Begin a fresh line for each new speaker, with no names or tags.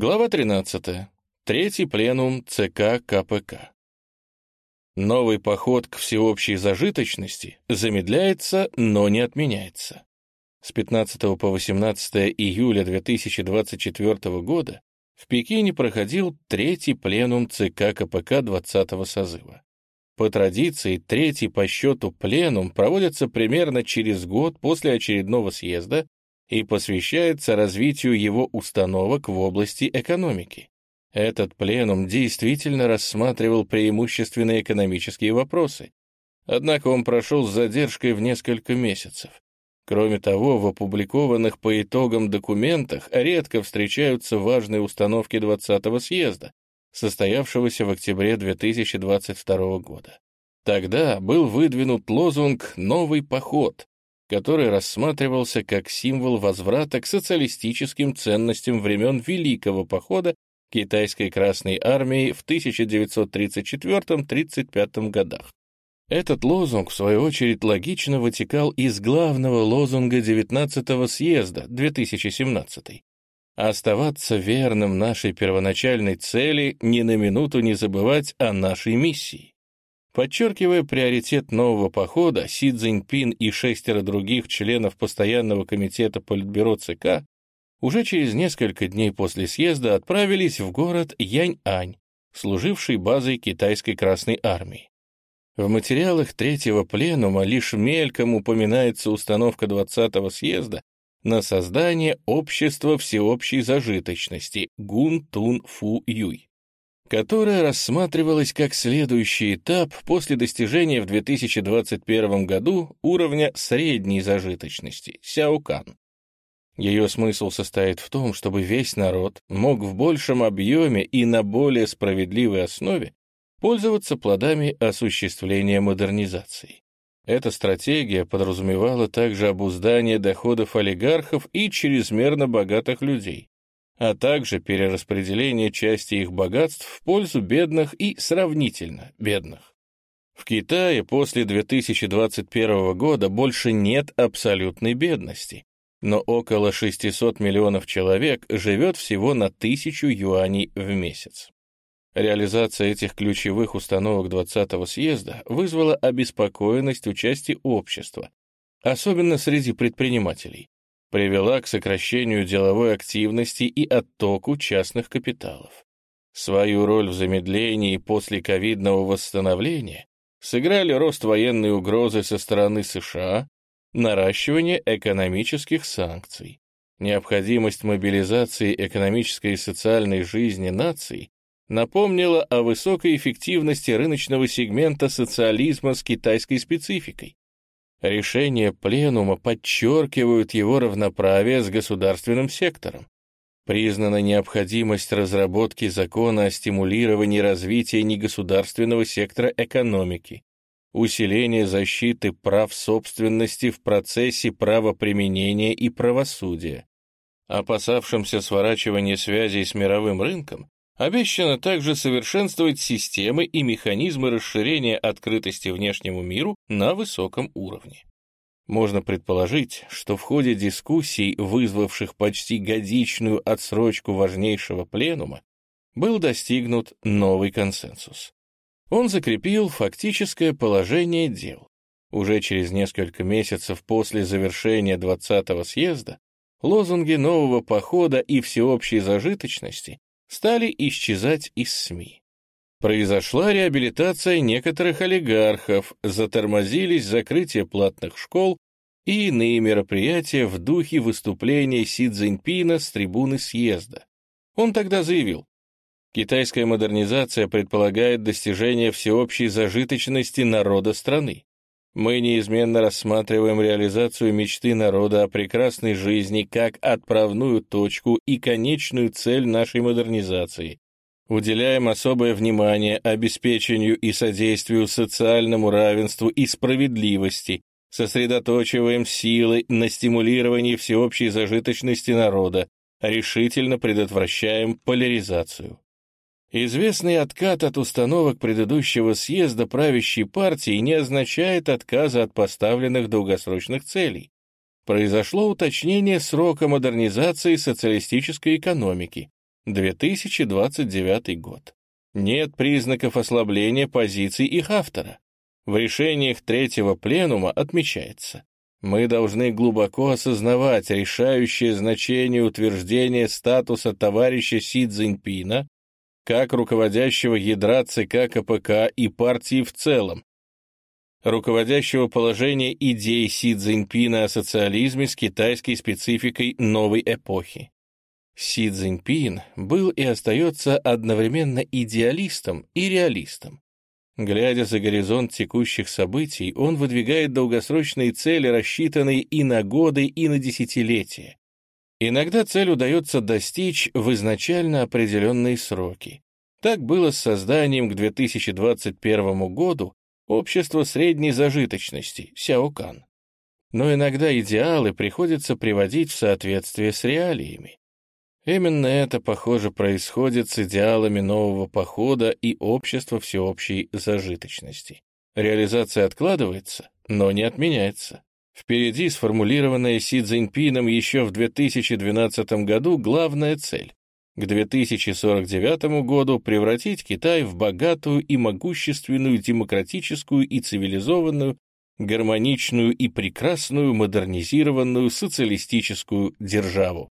Глава 13. Третий пленум ЦК КПК. Новый поход к всеобщей зажиточности замедляется, но не отменяется. С 15 по 18 июля 2024 года в Пекине проходил третий пленум ЦК КПК 20-го созыва. По традиции, третий по счету пленум проводится примерно через год после очередного съезда и посвящается развитию его установок в области экономики. Этот пленум действительно рассматривал преимущественно экономические вопросы, однако он прошел с задержкой в несколько месяцев. Кроме того, в опубликованных по итогам документах редко встречаются важные установки 20-го съезда, состоявшегося в октябре 2022 года. Тогда был выдвинут лозунг «Новый поход», который рассматривался как символ возврата к социалистическим ценностям времен Великого похода китайской Красной Армии в 1934-35 годах. Этот лозунг, в свою очередь, логично вытекал из главного лозунга 19-го съезда 2017 оставаться верным нашей первоначальной цели, ни на минуту не забывать о нашей миссии. Подчеркивая приоритет нового похода, Си Цзиньпин и шестеро других членов Постоянного комитета Политбюро ЦК уже через несколько дней после съезда отправились в город Янь-Ань, служивший базой китайской Красной Армии. В материалах третьего пленума лишь мельком упоминается установка 20-го съезда на создание общества всеобщей зажиточности Гун-Тун-Фу-Юй которая рассматривалась как следующий этап после достижения в 2021 году уровня средней зажиточности, сяокан. Ее смысл состоит в том, чтобы весь народ мог в большем объеме и на более справедливой основе пользоваться плодами осуществления модернизации. Эта стратегия подразумевала также обуздание доходов олигархов и чрезмерно богатых людей, а также перераспределение части их богатств в пользу бедных и сравнительно бедных. В Китае после 2021 года больше нет абсолютной бедности, но около 600 миллионов человек живет всего на тысячу юаней в месяц. Реализация этих ключевых установок 20-го съезда вызвала обеспокоенность у общества, особенно среди предпринимателей, привела к сокращению деловой активности и оттоку частных капиталов. Свою роль в замедлении после ковидного восстановления сыграли рост военной угрозы со стороны США, наращивание экономических санкций, необходимость мобилизации экономической и социальной жизни наций напомнила о высокой эффективности рыночного сегмента социализма с китайской спецификой, Решения пленума подчеркивают его равноправие с государственным сектором. Признана необходимость разработки закона о стимулировании развития негосударственного сектора экономики, усиление защиты прав собственности в процессе правоприменения и правосудия. Опасавшимся сворачивания связей с мировым рынком Обещано также совершенствовать системы и механизмы расширения открытости внешнему миру на высоком уровне. Можно предположить, что в ходе дискуссий, вызвавших почти годичную отсрочку важнейшего пленума, был достигнут новый консенсус. Он закрепил фактическое положение дел. Уже через несколько месяцев после завершения 20-го съезда лозунги нового похода и всеобщей зажиточности стали исчезать из СМИ. Произошла реабилитация некоторых олигархов, затормозились закрытие платных школ и иные мероприятия в духе выступления Си Цзиньпина с трибуны съезда. Он тогда заявил, китайская модернизация предполагает достижение всеобщей зажиточности народа страны. Мы неизменно рассматриваем реализацию мечты народа о прекрасной жизни как отправную точку и конечную цель нашей модернизации. Уделяем особое внимание обеспечению и содействию социальному равенству и справедливости, сосредоточиваем силы на стимулировании всеобщей зажиточности народа, решительно предотвращаем поляризацию. Известный откат от установок предыдущего съезда правящей партии не означает отказа от поставленных долгосрочных целей. Произошло уточнение срока модернизации социалистической экономики. 2029 год. Нет признаков ослабления позиций их автора. В решениях третьего пленума отмечается, мы должны глубоко осознавать решающее значение утверждения статуса товарища Си Цзиньпина как руководящего ядра ЦК КПК и партии в целом, руководящего положения идей Си Цзиньпина о социализме с китайской спецификой новой эпохи. Си Цзиньпин был и остается одновременно идеалистом и реалистом. Глядя за горизонт текущих событий, он выдвигает долгосрочные цели, рассчитанные и на годы, и на десятилетия. Иногда цель удается достичь в изначально определенные сроки. Так было с созданием к 2021 году общества средней зажиточности, Сяокан. Но иногда идеалы приходится приводить в соответствие с реалиями. Именно это, похоже, происходит с идеалами нового похода и общества всеобщей зажиточности. Реализация откладывается, но не отменяется. Впереди сформулированная Си Цзиньпином еще в 2012 году главная цель к 2049 году превратить Китай в богатую и могущественную демократическую и цивилизованную, гармоничную и прекрасную модернизированную социалистическую державу.